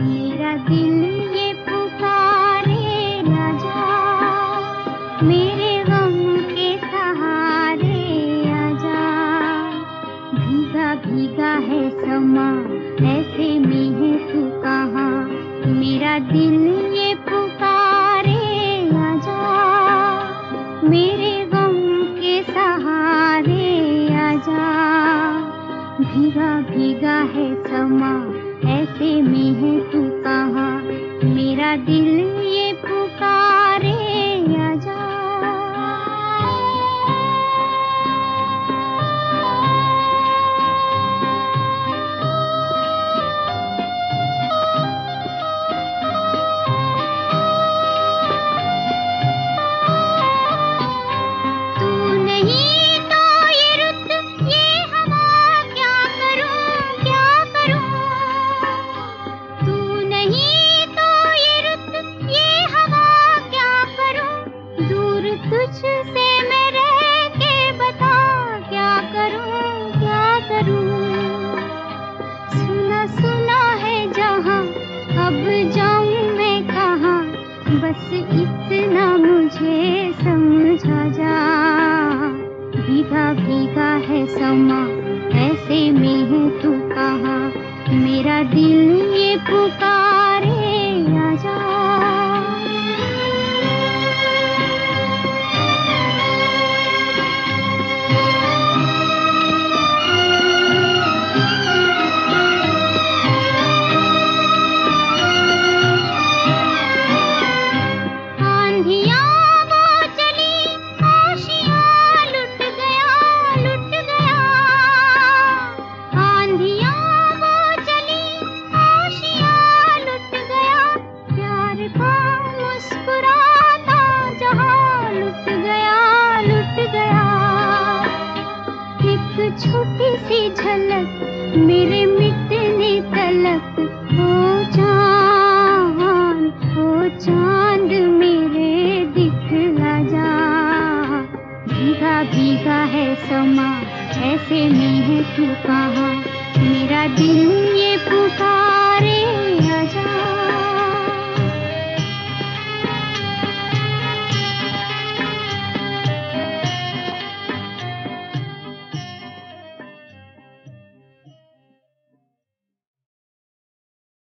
میرا دل بھیگا بھیگا ہے سما ایسے میں ہے تو کہاں؟ میرا دل تجھ سے میں رہ کے بتا کیا کروں کیا کروں؟ سنا سنا ہے جہاں، اب جاؤں میں کہاں؟ بس اتنا مجھے سمجھا جا۔ بھیگا بھیگا ہے سما، ایسے میں ہے تو کہاں؟ میرا دل یہ پکارے آجا آندھیاں چھوٹی سی جھلک میرے مٹنے تلک ہو چاند ہو چاند میرے دکھلا جا بھیگا بھیگا ہے سما ایسے میں ہے تو کہاں میرا دل